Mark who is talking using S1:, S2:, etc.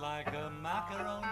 S1: like a macaroni